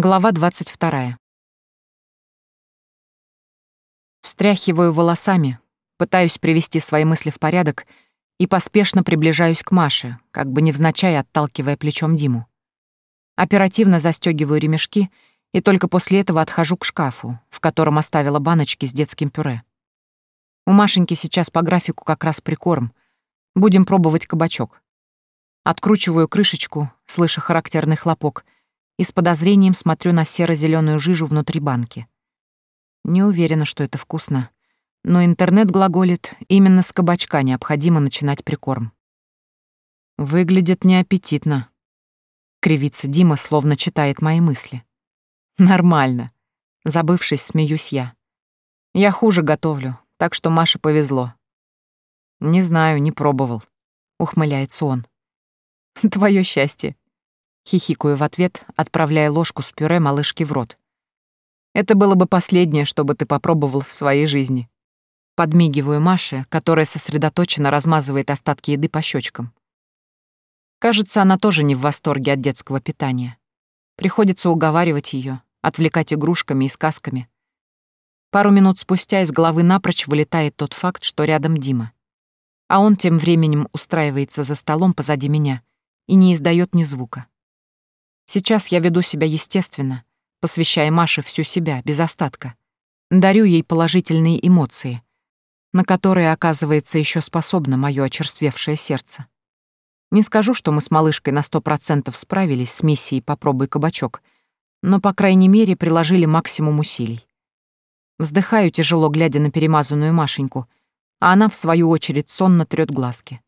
Глава 22. Встряхиваю волосами, пытаюсь привести свои мысли в порядок и поспешно приближаюсь к Маше, как бы невзначай отталкивая плечом Диму. Оперативно застегиваю ремешки и только после этого отхожу к шкафу, в котором оставила баночки с детским пюре. У Машеньки сейчас по графику как раз прикорм. Будем пробовать кабачок. Откручиваю крышечку, слыша характерный хлопок — и с подозрением смотрю на серо-зеленую жижу внутри банки. Не уверена, что это вкусно. Но интернет глаголит, именно с кабачка необходимо начинать прикорм. Выглядит неаппетитно. Кривится Дима, словно читает мои мысли. Нормально. Забывшись, смеюсь я. Я хуже готовлю, так что Маше повезло. Не знаю, не пробовал. Ухмыляется он. Твое счастье хихикаю в ответ, отправляя ложку с пюре малышке в рот. «Это было бы последнее, чтобы ты попробовал в своей жизни». Подмигиваю Маше, которая сосредоточенно размазывает остатки еды по щечкам. Кажется, она тоже не в восторге от детского питания. Приходится уговаривать ее, отвлекать игрушками и сказками. Пару минут спустя из головы напрочь вылетает тот факт, что рядом Дима. А он тем временем устраивается за столом позади меня и не издает ни звука. Сейчас я веду себя естественно, посвящая Маше всю себя, без остатка. Дарю ей положительные эмоции, на которые, оказывается, еще способно мое очерствевшее сердце. Не скажу, что мы с малышкой на сто процентов справились с миссией «Попробуй кабачок», но, по крайней мере, приложили максимум усилий. Вздыхаю, тяжело глядя на перемазанную Машеньку, а она, в свою очередь, сонно трёт глазки.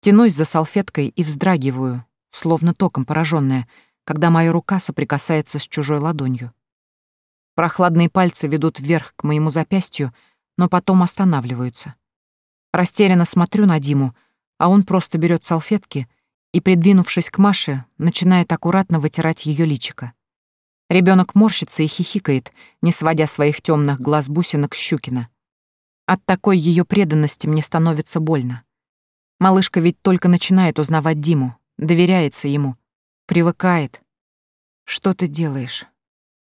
Тянусь за салфеткой и вздрагиваю, словно током пораженная, когда моя рука соприкасается с чужой ладонью. Прохладные пальцы ведут вверх к моему запястью, но потом останавливаются. Растерянно смотрю на Диму, а он просто берет салфетки и, придвинувшись к Маше, начинает аккуратно вытирать ее личико. Ребенок морщится и хихикает, не сводя своих темных глаз бусинок Щукина. От такой ее преданности мне становится больно. Малышка ведь только начинает узнавать Диму, доверяется ему, Привыкает. Что ты делаешь?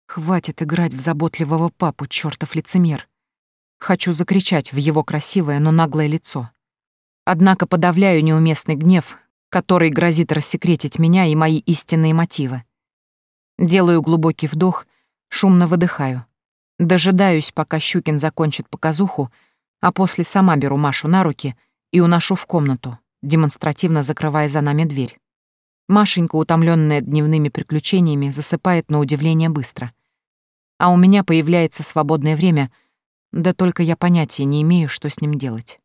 Хватит играть в заботливого папу, чёртов лицемер. Хочу закричать в его красивое, но наглое лицо. Однако подавляю неуместный гнев, который грозит рассекретить меня и мои истинные мотивы. Делаю глубокий вдох, шумно выдыхаю. Дожидаюсь, пока Щукин закончит показуху, а после сама беру Машу на руки и уношу в комнату, демонстративно закрывая за нами дверь. Машенька, утомленная дневными приключениями, засыпает на удивление быстро. А у меня появляется свободное время, да только я понятия не имею, что с ним делать.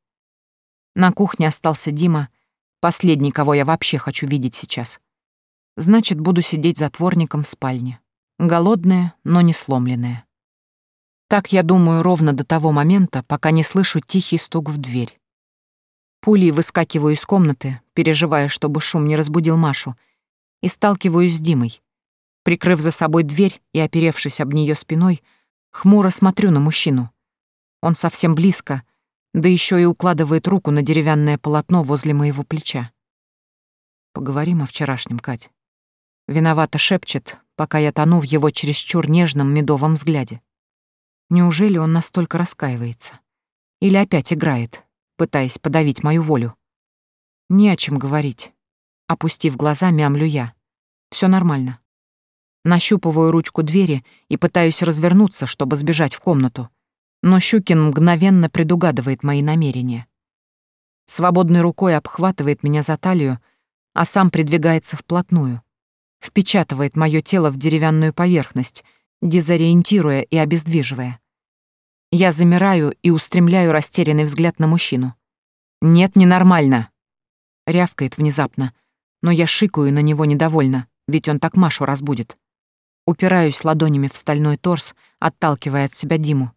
На кухне остался Дима, последний, кого я вообще хочу видеть сейчас. Значит, буду сидеть затворником в спальне. Голодная, но не сломленная. Так я думаю ровно до того момента, пока не слышу тихий стук в дверь. Пулей выскакиваю из комнаты, переживая, чтобы шум не разбудил Машу, и сталкиваюсь с Димой. Прикрыв за собой дверь и оперевшись об нее спиной, хмуро смотрю на мужчину. Он совсем близко, да еще и укладывает руку на деревянное полотно возле моего плеча. Поговорим о вчерашнем, Кать. Виновато шепчет, пока я тону в его чересчур нежном медовом взгляде. Неужели он настолько раскаивается? Или опять играет? пытаясь подавить мою волю. Не о чем говорить. Опустив глаза, мямлю я. Все нормально. Нащупываю ручку двери и пытаюсь развернуться, чтобы сбежать в комнату. Но Щукин мгновенно предугадывает мои намерения. Свободной рукой обхватывает меня за талию, а сам придвигается вплотную. Впечатывает мое тело в деревянную поверхность, дезориентируя и обездвиживая. Я замираю и устремляю растерянный взгляд на мужчину. «Нет, ненормально!» Рявкает внезапно, но я шикаю на него недовольно, ведь он так Машу разбудит. Упираюсь ладонями в стальной торс, отталкивая от себя Диму.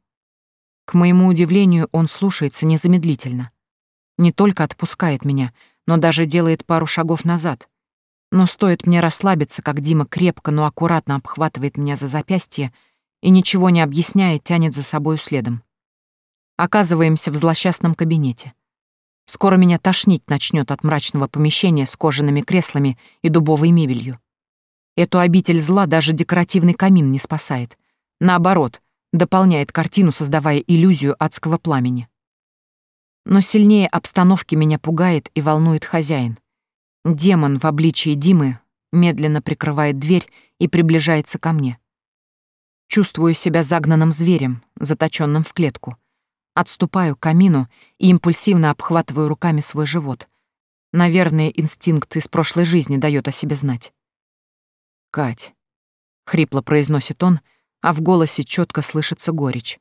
К моему удивлению, он слушается незамедлительно. Не только отпускает меня, но даже делает пару шагов назад. Но стоит мне расслабиться, как Дима крепко, но аккуратно обхватывает меня за запястье, и, ничего не объясняя, тянет за собою следом. Оказываемся в злосчастном кабинете. Скоро меня тошнить начнет от мрачного помещения с кожаными креслами и дубовой мебелью. Эту обитель зла даже декоративный камин не спасает. Наоборот, дополняет картину, создавая иллюзию адского пламени. Но сильнее обстановки меня пугает и волнует хозяин. Демон в обличии Димы медленно прикрывает дверь и приближается ко мне. Чувствую себя загнанным зверем, заточенным в клетку. Отступаю к камину и импульсивно обхватываю руками свой живот. Наверное, инстинкт из прошлой жизни дает о себе знать. «Кать», — хрипло произносит он, а в голосе четко слышится горечь.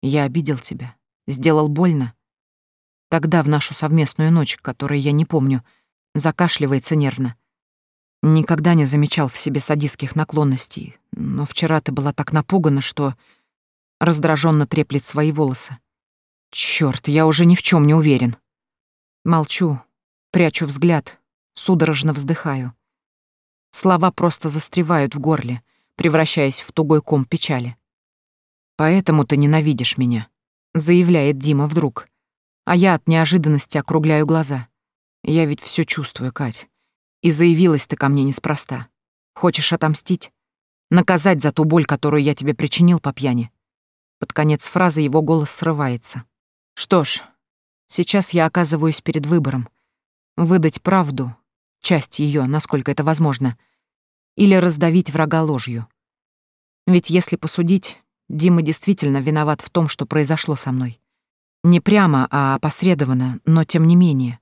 «Я обидел тебя, сделал больно». Тогда, в нашу совместную ночь, которую я не помню, закашливается нервно — Никогда не замечал в себе садистских наклонностей, но вчера ты была так напугана, что раздраженно треплет свои волосы. Черт, я уже ни в чем не уверен. Молчу, прячу взгляд, судорожно вздыхаю. Слова просто застревают в горле, превращаясь в тугой ком печали. «Поэтому ты ненавидишь меня», — заявляет Дима вдруг. А я от неожиданности округляю глаза. Я ведь все чувствую, Кать. И заявилась ты ко мне неспроста. Хочешь отомстить? Наказать за ту боль, которую я тебе причинил по пьяни?» Под конец фразы его голос срывается. «Что ж, сейчас я оказываюсь перед выбором. Выдать правду, часть ее, насколько это возможно, или раздавить врага ложью. Ведь если посудить, Дима действительно виноват в том, что произошло со мной. Не прямо, а опосредованно, но тем не менее.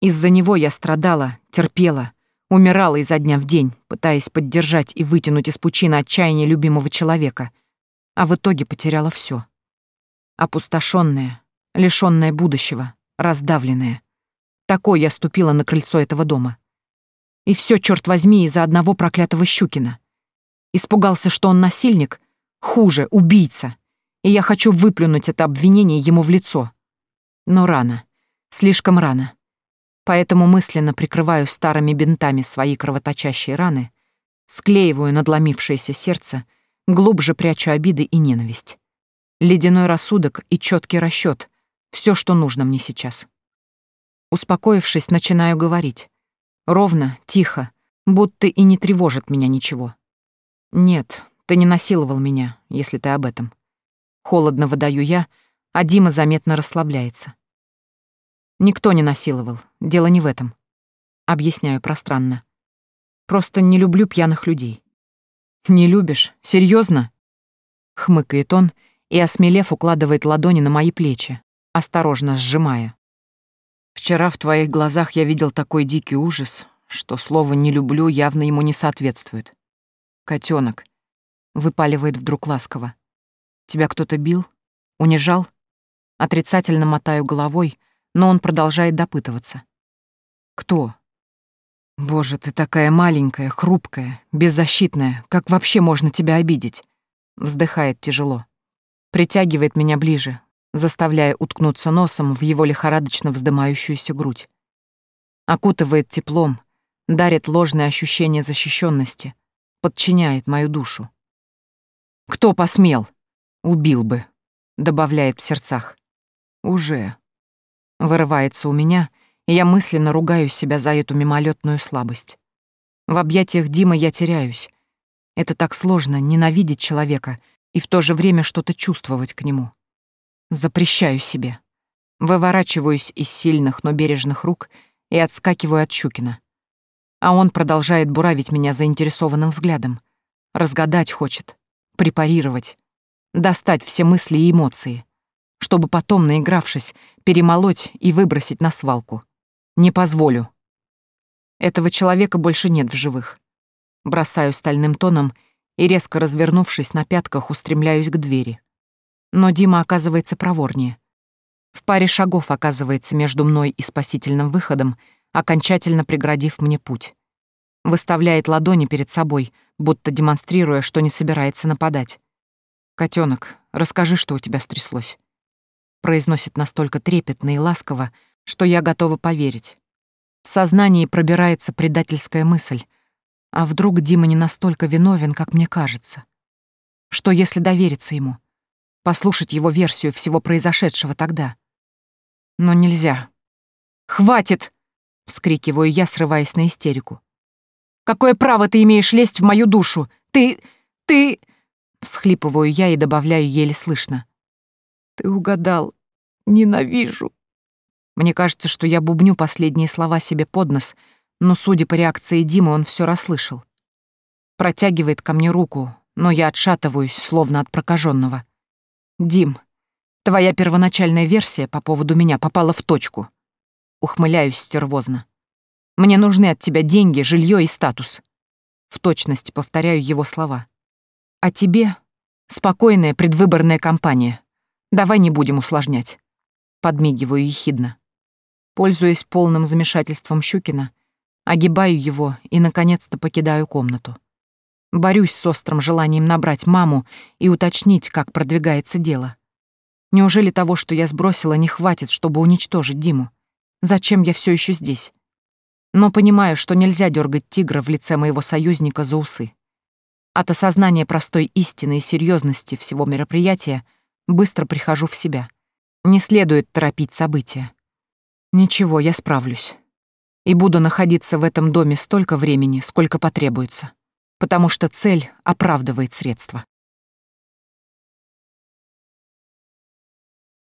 Из-за него я страдала, терпела, умирала изо дня в день, пытаясь поддержать и вытянуть из пучины отчаяния любимого человека, а в итоге потеряла все. Опустошенная, лишённая будущего, раздавленная. Такой я ступила на крыльцо этого дома. И все, чёрт возьми, из-за одного проклятого Щукина. Испугался, что он насильник, хуже, убийца. И я хочу выплюнуть это обвинение ему в лицо. Но рано. Слишком рано поэтому мысленно прикрываю старыми бинтами свои кровоточащие раны, склеиваю надломившееся сердце, глубже прячу обиды и ненависть. Ледяной рассудок и четкий расчет — все, что нужно мне сейчас. Успокоившись, начинаю говорить. Ровно, тихо, будто и не тревожит меня ничего. «Нет, ты не насиловал меня, если ты об этом». Холодно выдаю я, а Дима заметно расслабляется. Никто не насиловал, Дело не в этом. Объясняю пространно. Просто не люблю пьяных людей. Не любишь? Серьезно? Хмыкает он и, осмелев, укладывает ладони на мои плечи, осторожно сжимая. Вчера в твоих глазах я видел такой дикий ужас, что слово «не люблю» явно ему не соответствует. Котенок, выпаливает вдруг ласково. Тебя кто-то бил? Унижал? Отрицательно мотаю головой, но он продолжает допытываться. Кто? Боже, ты такая маленькая, хрупкая, беззащитная. Как вообще можно тебя обидеть? Вздыхает тяжело. Притягивает меня ближе, заставляя уткнуться носом в его лихорадочно вздымающуюся грудь. Окутывает теплом, дарит ложное ощущение защищенности, подчиняет мою душу. «Кто посмел?» «Убил бы», — добавляет в сердцах. «Уже». Вырывается у меня, я мысленно ругаю себя за эту мимолетную слабость. В объятиях Димы я теряюсь. Это так сложно — ненавидеть человека и в то же время что-то чувствовать к нему. Запрещаю себе. Выворачиваюсь из сильных, но бережных рук и отскакиваю от Щукина. А он продолжает буравить меня заинтересованным взглядом. Разгадать хочет, препарировать, достать все мысли и эмоции, чтобы потом, наигравшись, перемолоть и выбросить на свалку. Не позволю. Этого человека больше нет в живых. Бросаю стальным тоном и, резко развернувшись на пятках, устремляюсь к двери. Но Дима оказывается проворнее. В паре шагов оказывается между мной и спасительным выходом, окончательно преградив мне путь. Выставляет ладони перед собой, будто демонстрируя, что не собирается нападать. «Котёнок, расскажи, что у тебя стряслось». Произносит настолько трепетно и ласково, что я готова поверить. В сознании пробирается предательская мысль. А вдруг Дима не настолько виновен, как мне кажется? Что если довериться ему? Послушать его версию всего произошедшего тогда? Но нельзя. «Хватит!» — вскрикиваю я, срываясь на истерику. «Какое право ты имеешь лезть в мою душу? Ты... ты...» Всхлипываю я и добавляю еле слышно. «Ты угадал. Ненавижу». Мне кажется, что я бубню последние слова себе под нос, но, судя по реакции Димы, он все расслышал. Протягивает ко мне руку, но я отшатываюсь, словно от прокаженного. «Дим, твоя первоначальная версия по поводу меня попала в точку». Ухмыляюсь стервозно. «Мне нужны от тебя деньги, жилье и статус». В точности повторяю его слова. «А тебе спокойная предвыборная кампания. Давай не будем усложнять». Подмигиваю ехидно. Пользуясь полным замешательством Щукина, огибаю его и, наконец-то, покидаю комнату. Борюсь с острым желанием набрать маму и уточнить, как продвигается дело. Неужели того, что я сбросила, не хватит, чтобы уничтожить Диму? Зачем я все еще здесь? Но понимаю, что нельзя дергать тигра в лице моего союзника за усы. От осознания простой истины и серьезности всего мероприятия быстро прихожу в себя. Не следует торопить события. Ничего, я справлюсь. И буду находиться в этом доме столько времени, сколько потребуется. Потому что цель оправдывает средства.